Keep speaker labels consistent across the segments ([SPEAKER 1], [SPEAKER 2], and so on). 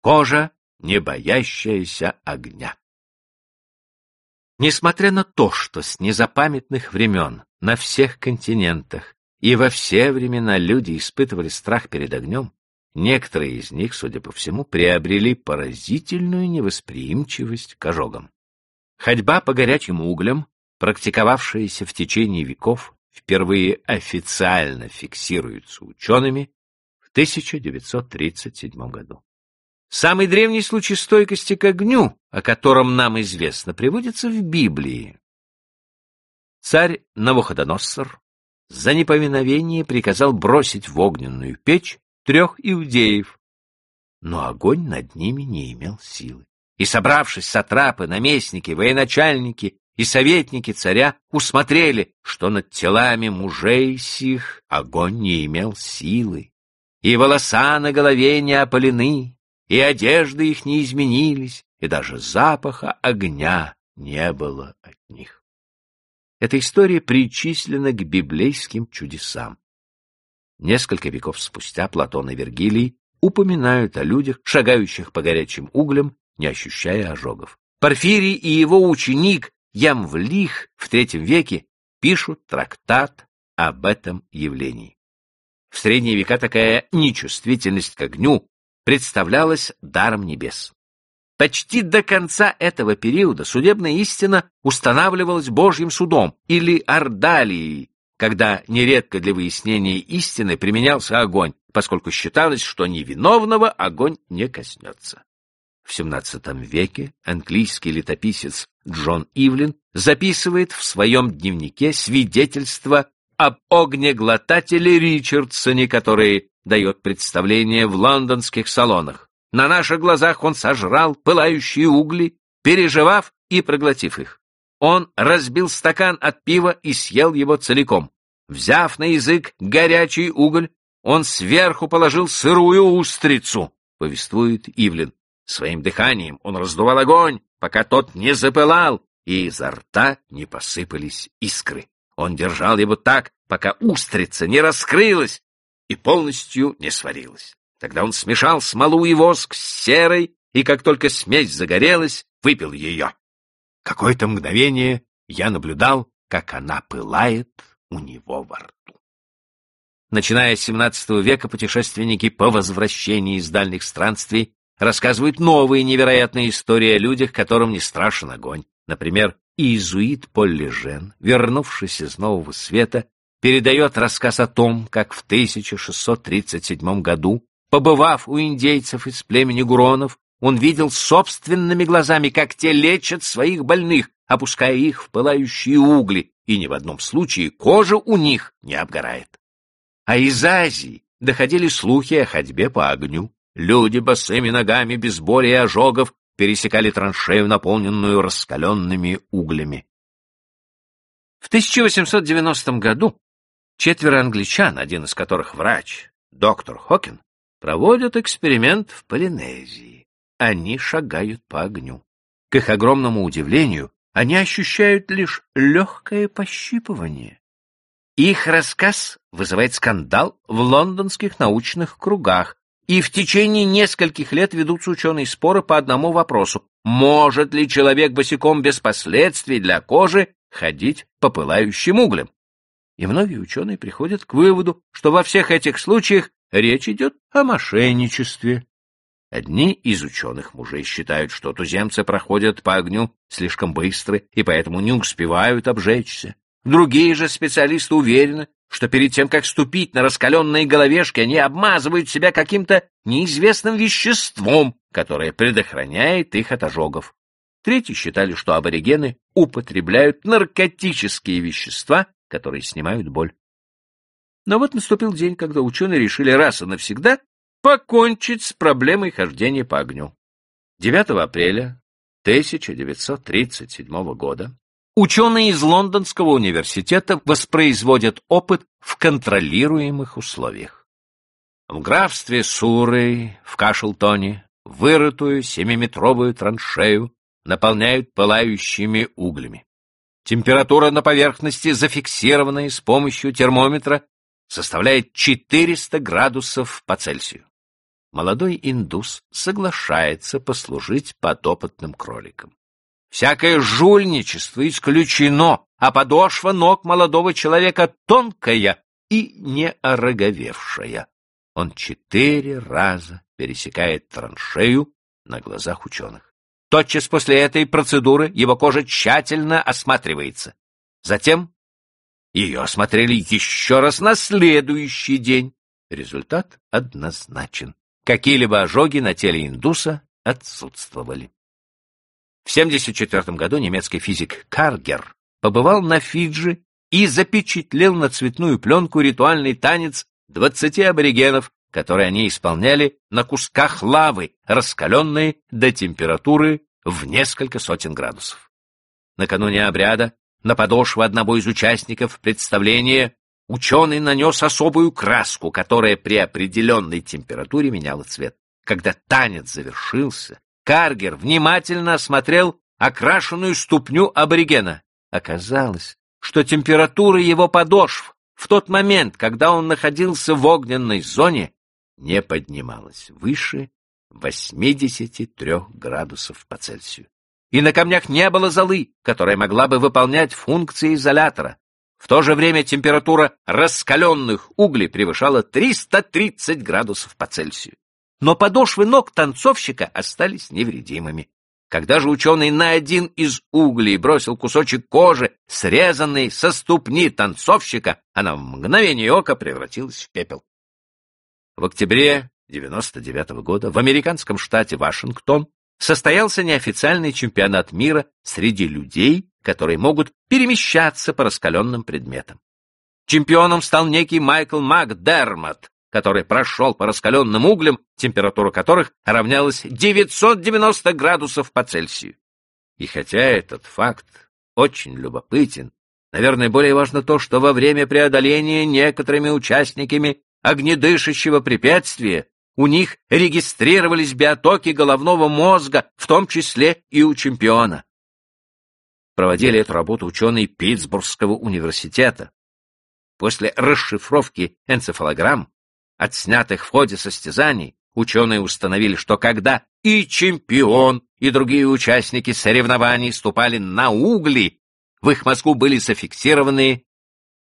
[SPEAKER 1] кожа, не боящаяся огня. Несмотря на то, что с незапамятных времен на всех континентах и во все времена люди испытывали страх перед огнем, некоторые из них, судя по всему, приобрели поразительную невосприимчивость к ожогам. Ходьба по горячим углям, практиковавшаяся в течение веков, впервые официально фиксируется учеными в 1937 году. Самый древний случай стойкости к огню, о котором нам известно, приводится в Библии. Царь Навуходоносор за неповиновение приказал бросить в огненную печь трех иудеев, но огонь над ними не имел силы. И, собравшись сатрапы, наместники, военачальники и советники царя усмотрели, что над телами мужей сих огонь не имел силы, и волоса на голове не опалены, и одежды их не изменились, и даже запаха огня не было от них. Эта история причислена к библейским чудесам. Несколько веков спустя Платон и Вергилий упоминают о людях, шагающих по горячим углям, не ощущая ожогов. Порфирий и его ученик Ямвлих в третьем веке пишут трактат об этом явлении. В средние века такая нечувствительность к огню представлялась даром небес. Почти до конца этого периода судебная истина устанавливалась Божьим судом или ордалией, когда нередко для выяснения истины применялся огонь, поскольку считалось, что невиновного огонь не коснется. В XVII веке английский летописец Джон Ивлин записывает в своем дневнике свидетельство об огнеглотателе Ричардсоне, который дает представление в лондонских салонах. На наших глазах он сожрал пылающие угли, переживав и проглотив их. Он разбил стакан от пива и съел его целиком. Взяв на язык горячий уголь, он сверху положил сырую устрицу, повествует Ивлин. Своим дыханием он раздувал огонь, пока тот не запылал, и изо рта не посыпались искры. Он держал его так, пока устрица не раскрылась и полностью не сварилась. Тогда он смешал смолу и воск с серой, и как только смесь загорелась, выпил ее. Какое-то мгновение я наблюдал, как она пылает у него во рту. Начиная с XVII века путешественники по возвращении из дальних странствий рассказывают новые невероятные истории о людях, которым не страшен огонь. Например, иезуит Полли Жен, вернувшись из Нового Света, передает рассказ о том, как в 1637 году, побывав у индейцев из племени Гуронов, он видел собственными глазами, как те лечат своих больных, опуская их в пылающие угли, и ни в одном случае кожа у них не обгорает. А из Азии доходили слухи о ходьбе по огню. Люди босыми ногами без боли и ожогов пересекали траншею, наполненную раскаленными углями. В 1890 году Четверо англичан, один из которых врач, доктор Хокин, проводят эксперимент в Полинезии. Они шагают по огню. К их огромному удивлению, они ощущают лишь легкое пощипывание. Их рассказ вызывает скандал в лондонских научных кругах, и в течение нескольких лет ведутся ученые споры по одному вопросу. Может ли человек босиком без последствий для кожи ходить по пылающим углям? И многие ученые приходят к выводу, что во всех этих случаях речь идет о мошенничестве. Одни из ученых мужей считают, что туземцы проходят по огню слишком быстро и поэтому не успевают обжечься. Другие же специалисты уверены, что перед тем, как ступить на раскаленные головешки, они обмазывают себя каким-то неизвестным веществом, которое предохраняет их от ожогов. Третьи считали, что аборигены употребляют наркотические вещества которые снимают боль. Но вот наступил день, когда ученые решили раз и навсегда покончить с проблемой хождения по огню. 9 апреля 1937 года ученые из Лондонского университета воспроизводят опыт в контролируемых условиях. В графстве Сурой, в Кашлтоне, вырытую семиметровую траншею наполняют пылающими углями. Температура на поверхности, зафиксированная с помощью термометра, составляет 400 градусов по Цельсию. молодой индус соглашается послужить подопытным кроликом. Всякое жульничество исключено, а подошва ног молодого человека тонкая и не ороговевшая. Он четыре раза пересекает траншею на глазах ученых. Тотчас после этой процедуры его кожа тщательно осматривается. Затем ее осмотрели еще раз на следующий день. Результат однозначен. Какие-либо ожоги на теле индуса отсутствовали. В 1974 году немецкий физик Каргер побывал на Фиджи и запечатлел на цветную пленку ритуальный танец двадцати аборигенов, который они исполняли на кусках лавы, раскаленной до температуры в несколько сотен градусов. Накануне обряда на подошву одного из участников представления ученый нанес особую краску, которая при определенной температуре меняла цвет. Когда танец завершился, Каргер внимательно осмотрел окрашенную ступню аборигена. Оказалось, что температура его подошв в тот момент, когда он находился в огненной зоне, не поднималась выше 83 градусов по Цельсию. И на камнях не было золы, которая могла бы выполнять функции изолятора. В то же время температура раскаленных углей превышала 330 градусов по Цельсию но подошвы ног танцовщика остались невредимыми. Когда же ученый на один из углей бросил кусочек кожи, срезанный со ступни танцовщика, она в мгновение ока превратилась в пепел. В октябре 99 -го года в американском штате Вашингтон состоялся неофициальный чемпионат мира среди людей, которые могут перемещаться по раскаленным предметам. Чемпионом стал некий Майкл Макдермот, который прошел по раскаленным углям, температура которых равнялась 990 градусов по Цельсию. И хотя этот факт очень любопытен, наверное, более важно то, что во время преодоления некоторыми участниками огнедышащего препятствия у них регистрировались биотоки головного мозга, в том числе и у чемпиона. Проводили эту работу ученые Питтсбургского университета. После расшифровки энцефалограмм отснятых в ходе состязаний, ученые установили, что когда и чемпион, и другие участники соревнований ступали на угли, в их мозгу были зафиксированы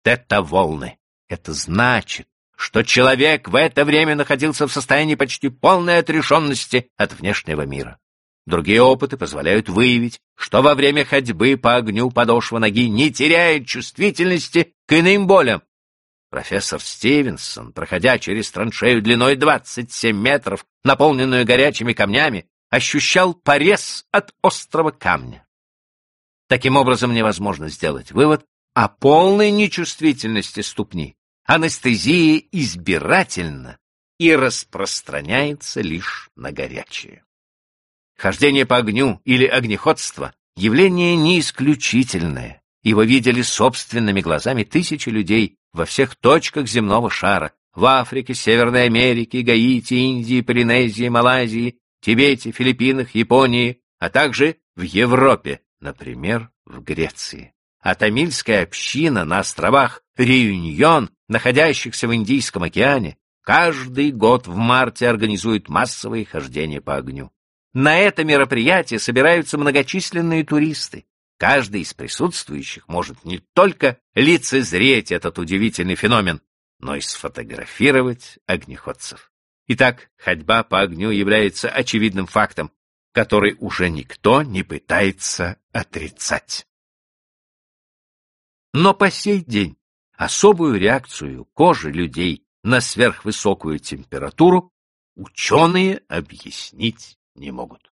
[SPEAKER 1] тета-волны. Это значит, что человек в это время находился в состоянии почти полной отрешенности от внешнего мира. Другие опыты позволяют выявить, что во время ходьбы по огню подошва ноги не теряет чувствительности к иным болям, Профессор Стивенсон, проходя через траншею длиной 27 метров, наполненную горячими камнями, ощущал порез от острого камня. Таким образом, невозможно сделать вывод о полной нечувствительности ступни. Анестезия избирательна и распространяется лишь на горячее. Хождение по огню или огнеходство — явление не исключительное. Его видели собственными глазами тысячи людей во всех точках земного шара, в Африке, Северной Америке, Гаити, Индии, Полинезии, Малайзии, Тибете, Филиппинах, Японии, а также в Европе, например, в Греции. А тамильская община на островах Реюньон, находящихся в Индийском океане, каждый год в марте организует массовые хождения по огню. На это мероприятие собираются многочисленные туристы. Каждый из присутствующих может не только лицезреть этот удивительный феномен, но и сфотографировать огнеходцев. Итак, ходьба по огню является очевидным фактом, который уже никто не пытается отрицать. Но по сей день особую реакцию кожи людей на сверхвысокую температуру ученые объяснить не могут.